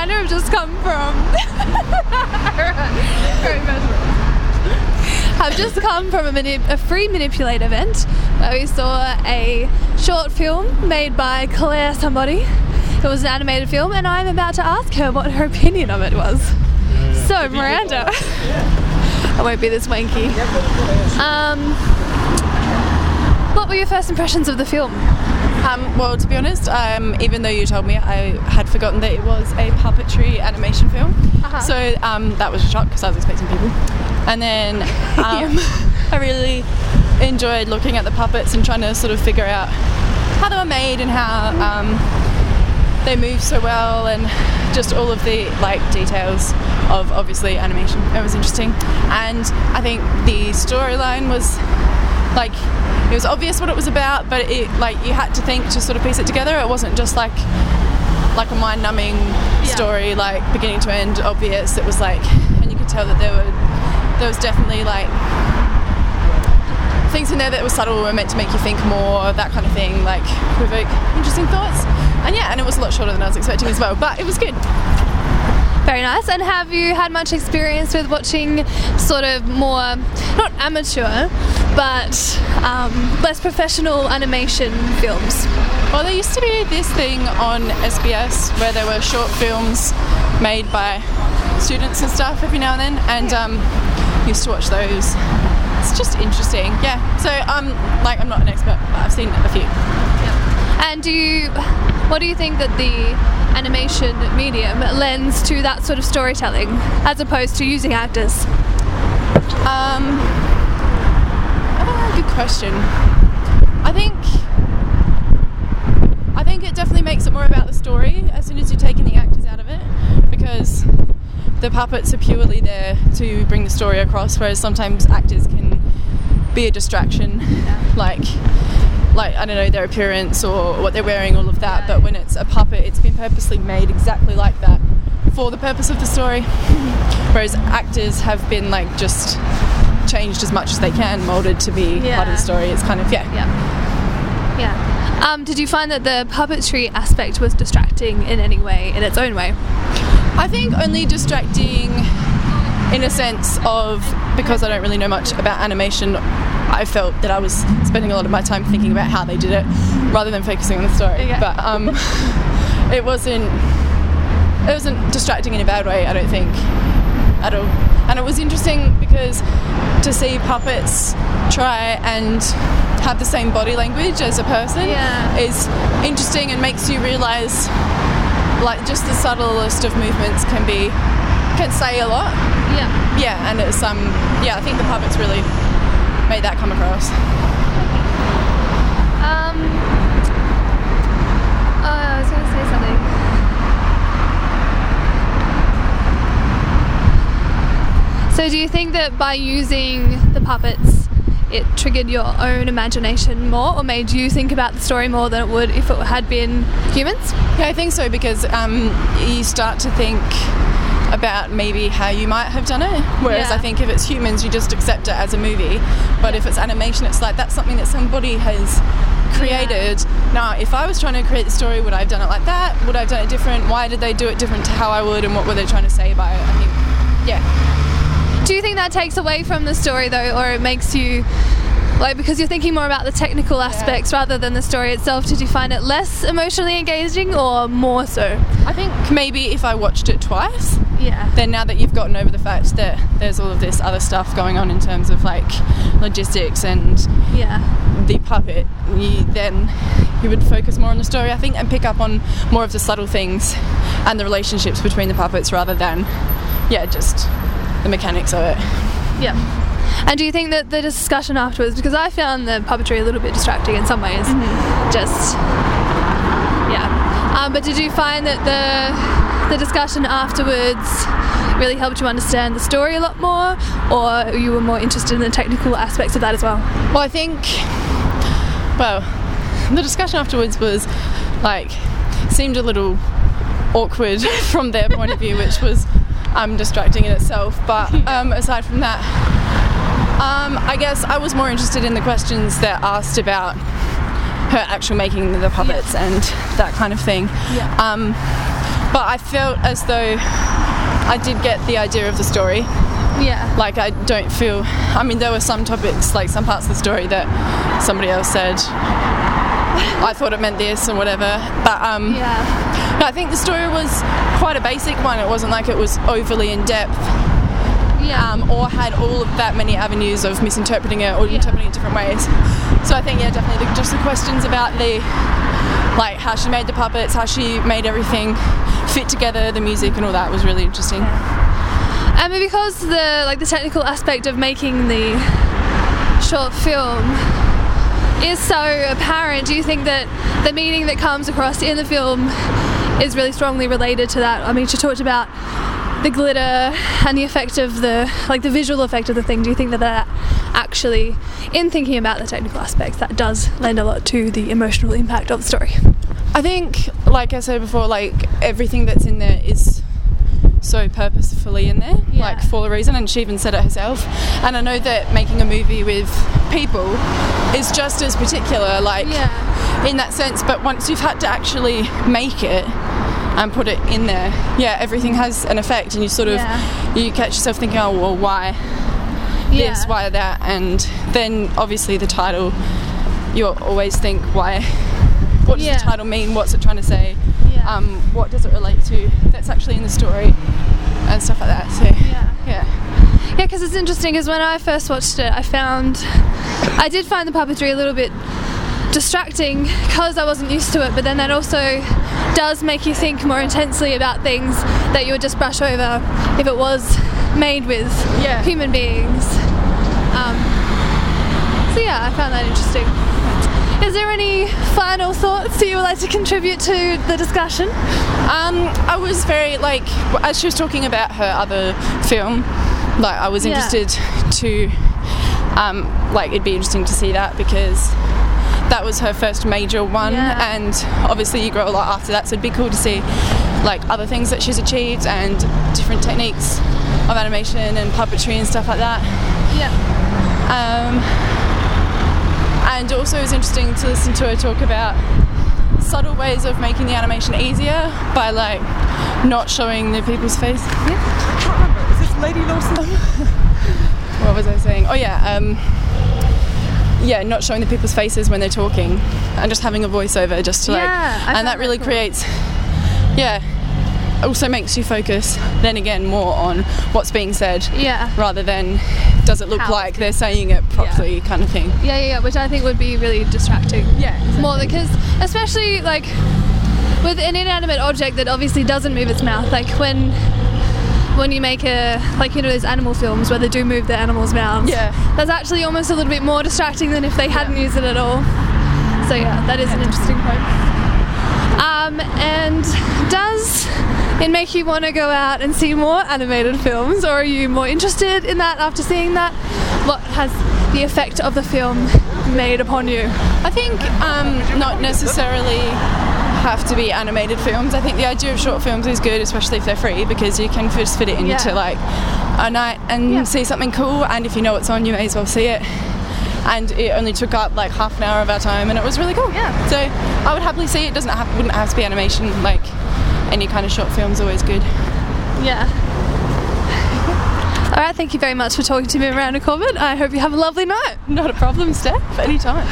Miranda have just come from. Have just come from a, mani- a free manipulate event where we saw a short film made by Claire somebody. It was an animated film, and I'm about to ask her what her opinion of it was. So, Miranda. I won't be this wanky. Um, what were your first impressions of the film? Um, well, to be honest, um, even though you told me, I had forgotten that it was a puppetry animation film. Uh-huh. So um, that was a shock because I was expecting people. And then um, I really enjoyed looking at the puppets and trying to sort of figure out how they were made and how um, they move so well and just all of the like details of obviously animation. It was interesting, and I think the storyline was like it was obvious what it was about, but it like you had to think to sort of piece it together. It wasn't just like like a mind-numbing story, like beginning to end, obvious. It was like, and you could tell that there were there was definitely like things in there that were subtle were meant to make you think more, that kind of thing, like provoke interesting thoughts. And yeah, and it was a lot shorter than I was expecting as well, but it was good. Very nice. And have you had much experience with watching sort of more, not amateur, but um, less professional animation films? Well, there used to be this thing on SBS where there were short films made by students and stuff every now and then, and um, used to watch those. It's just interesting, yeah. So, um, like, I'm not an expert, but I've seen a few. And do you, what do you think that the animation medium lends to that sort of storytelling as opposed to using actors? Um, good question. I think I think it definitely makes it more about the story as soon as you're taking the actors out of it, because the puppets are purely there to bring the story across, whereas sometimes actors can be a distraction, like like I don't know their appearance or what they're wearing, all of that. But when it's a puppet, it's been purposely made exactly like that for the purpose of the story. Whereas actors have been like just changed as much as they can, molded to be part of the story. It's kind of yeah. Yeah. Yeah. Um, did you find that the puppetry aspect was distracting in any way, in its own way? I think only distracting in a sense of because I don't really know much about animation. I felt that I was spending a lot of my time thinking about how they did it rather than focusing on the story. Yeah. But um, it wasn't it wasn't distracting in a bad way. I don't think at all. And it was interesting because to see puppets try and have the same body language as a person Yeah. is interesting and makes you realize like just the subtlest of movements can be can say a lot. Yeah. Yeah, and it's um yeah, I think the puppets really made that come across. Um, oh, I was going to say something. So, do you think that by using the puppets, it triggered your own imagination more, or made you think about the story more than it would if it had been humans? Yeah, I think so because um, you start to think about maybe how you might have done it. Whereas Yeah. I think if it's humans, you just accept it as a movie. But if it's animation, it's like that's something that somebody has created. Now, if I was trying to create the story, would I have done it like that? Would I have done it different? Why did they do it different to how I would? And what were they trying to say by it? I think, yeah. Do you think that takes away from the story though, or it makes you like because you're thinking more about the technical aspects rather than the story itself? Did you find it less emotionally engaging or more so? I think maybe if I watched it twice, Yeah. then now that you've gotten over the fact that there's all of this other stuff going on in terms of like logistics and Yeah. the puppet, you, then you would focus more on the story, I think, and pick up on more of the subtle things and the relationships between the puppets rather than, yeah, just the mechanics of it. Yeah. And do you think that the discussion afterwards, because I found the puppetry a little bit distracting in some ways, just yeah. Um, but did you find that the the discussion afterwards really helped you understand the story a lot more, or you were more interested in the technical aspects of that as well? Well, I think, well, the discussion afterwards was like, seemed a little awkward from their point of view, which was um, distracting in itself. But um, aside from that, um, I guess I was more interested in the questions that asked about her actual making the puppets and that kind of thing. Yeah. Um, but I felt as though I did get the idea of the story. Yeah. Like I don't feel. I mean, there were some topics, like some parts of the story that somebody else said. I thought it meant this or whatever, but um, Yeah. I think the story was quite a basic one. It wasn't like it was overly in depth Yeah. um, or had all of that many avenues of misinterpreting it or Yeah. interpreting it different ways. So I think yeah, definitely the, just the questions about the like how she made the puppets, how she made everything fit together, the music and all that was really interesting. And because the like the technical aspect of making the short film is so apparent, do you think that the meaning that comes across in the film is really strongly related to that? I mean, she talked about the glitter and the effect of the like the visual effect of the thing. Do you think that that actually, in thinking about the technical aspects, that does lend a lot to the emotional impact of the story? I think, like I said before, like everything that's in there is so purposefully in there, Yeah. like for a reason, and she even said it herself. And I know that making a movie with people is just as particular, like Yeah. in that sense. But once you've had to actually make it and put it in there, yeah, everything has an effect, and you sort of Yeah. you catch yourself thinking, oh well, why this, why that, and then obviously the title. You always think, why? What does Yeah. the title mean? What's it trying to say? Yeah. Um, what does it relate to? That's actually in the story, and stuff like that. So yeah. yeah, Yeah, because it's interesting. Because when I first watched it, I found I did find the puppetry a little bit distracting because I wasn't used to it. But then that also does make you think more intensely about things that you would just brush over if it was made with Yeah. human beings. Um, so yeah, I found that interesting. Is there any final thoughts that you would like to contribute to the discussion? Um, I was very like as she was talking about her other film, like I was Yeah. interested to um, like it'd be interesting to see that because that was her first major one, Yeah. and obviously you grow a lot after that, so it'd be cool to see like other things that she's achieved and different techniques of animation and puppetry and stuff like that. Yeah. Um, and also it was interesting to listen to her talk about subtle ways of making the animation easier by like not showing the people's face. Yeah. I can't remember. Is this Lady Lawson? What was I saying? Oh yeah, um, yeah, not showing the people's faces when they're talking and just having a voiceover just to like, I and that really cool. creates, yeah, also makes you focus then again more on what's being said Yeah. rather than does it look How like they're saying it properly kind of thing. Yeah, yeah, yeah, which I think would be really distracting. Yeah, More because, especially like with an inanimate object that obviously doesn't move its mouth, like when when you make a like you know those animal films where they do move the animals' mouths. Yeah. That's actually almost a little bit more distracting than if they hadn't used it at all. So yeah, that is an interesting point. Um, and does it make you want to go out and see more animated films, or are you more interested in that after seeing that? What has the effect of the film made upon you? I think um, not necessarily have to be animated films. I think the idea of short films is good, especially if they're free, because you can just fit it into Yeah. like a night and Yeah. see something cool. And if you know what's on, you may as well see it. And it only took up like half an hour of our time, and it was really cool. Yeah. So I would happily see it. Doesn't have wouldn't have to be animation. Like any kind of short film's always good. Yeah. All right, thank you very much for talking to me, Miranda Corbett. I hope you have a lovely night. Not a problem, Steph. Anytime.